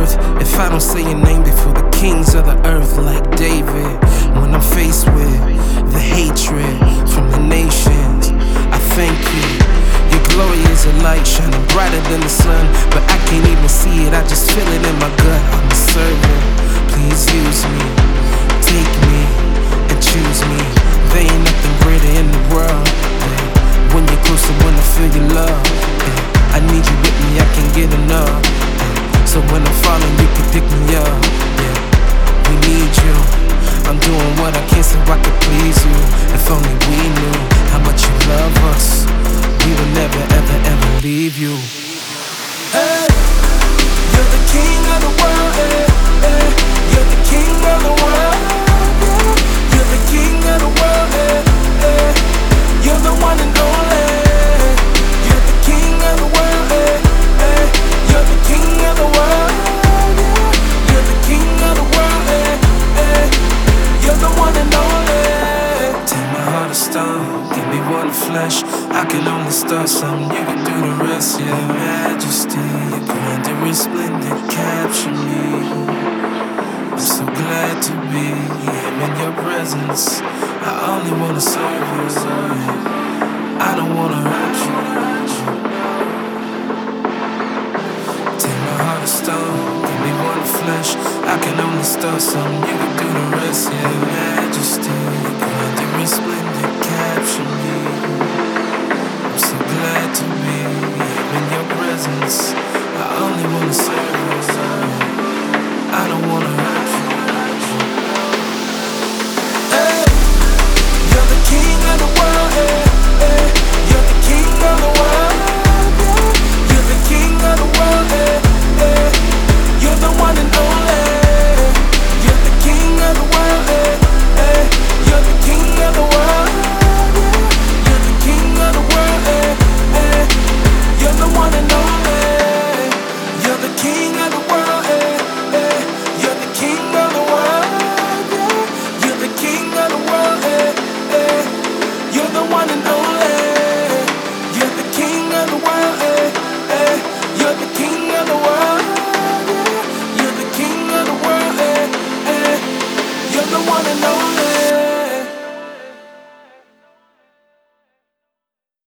worth if I don't say your name before the kings of the earth like David? When I'm faced with the hatred from the nations, I thank you. Your glory is a light shining brighter than the sun, but I can't even see it. I just feel it in my gut. I'm a servant. Please use me, take me, and choose me. There ain't nothing greater in the world. yeah. When you're close to when I feel your love. I need you with me, I can't get enough. So when I'm falling, you can pick me up. Flesh. I can only start something, you can do the rest. Yeah, majesty, your grandeur and splendor capture me. I'm so glad to be in your presence. I only wanna serve you, I don't wanna hurt you. Take my heart of stone, give me one flesh. I can only start something, you can do the rest. Yeah, majesty, your grandeur and splendor. dance.